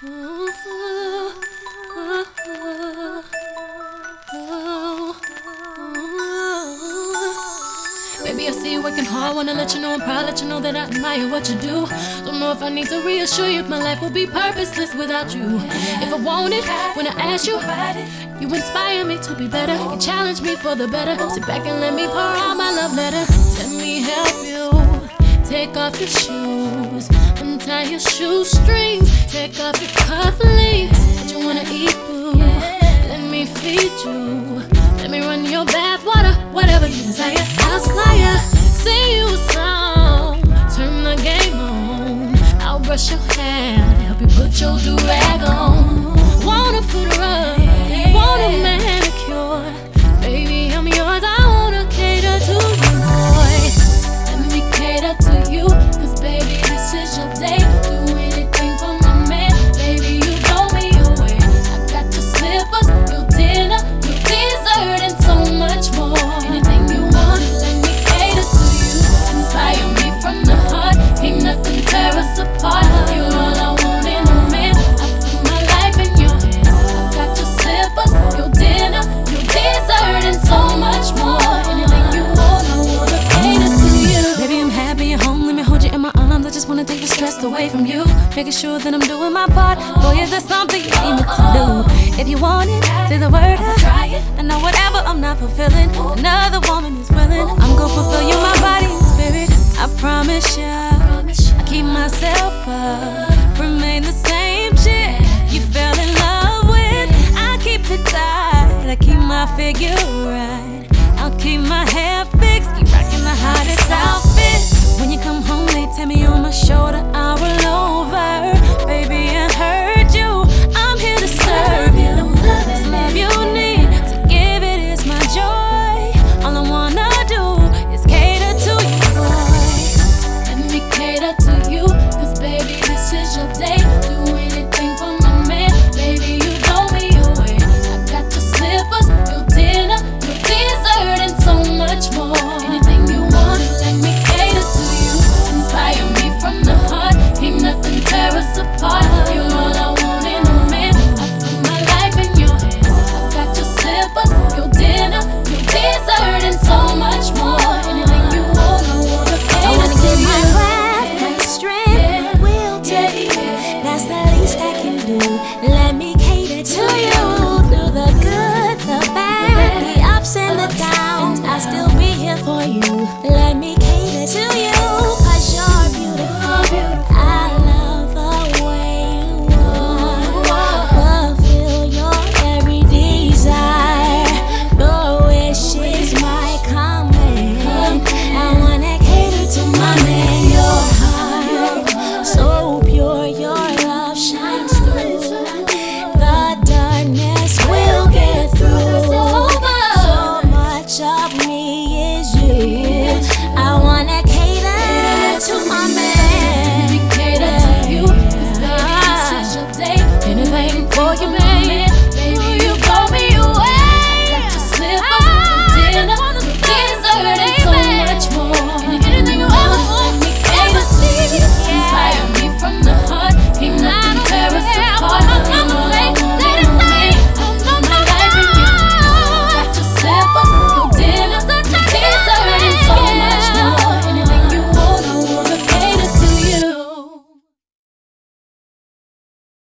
Baby, I see you working hard. Wanna let you know I'm proud. Let you know that I admire what you do. Don't know if I need to reassure you. My life will be purposeless without you. If I want it, when I ask you, you inspire me to be better. You challenge me for the better. Sit back and let me pour out my love letter. Take off your shoes, untie your shoestrings, take off your cufflinks. Wanna take the stress away from you. Making sure that I'm doing my part. Boy, is there something you need me to do? If you want it, say the word. Try it. I know whatever I'm not fulfilling, another woman is willing. I'm gonna fulfill you, my body and spirit. I promise ya. I keep myself up, remain the same chick you fell in love with. I keep it tight, I keep my figure right. I'll keep my hair fixed, keep rocking the hottest outfits. When you come home, they tell me on my shoulder, Let me cater to you through the good, the bad, the ups and the downs. I'll still be here for you. Let is you. I wanna cater to my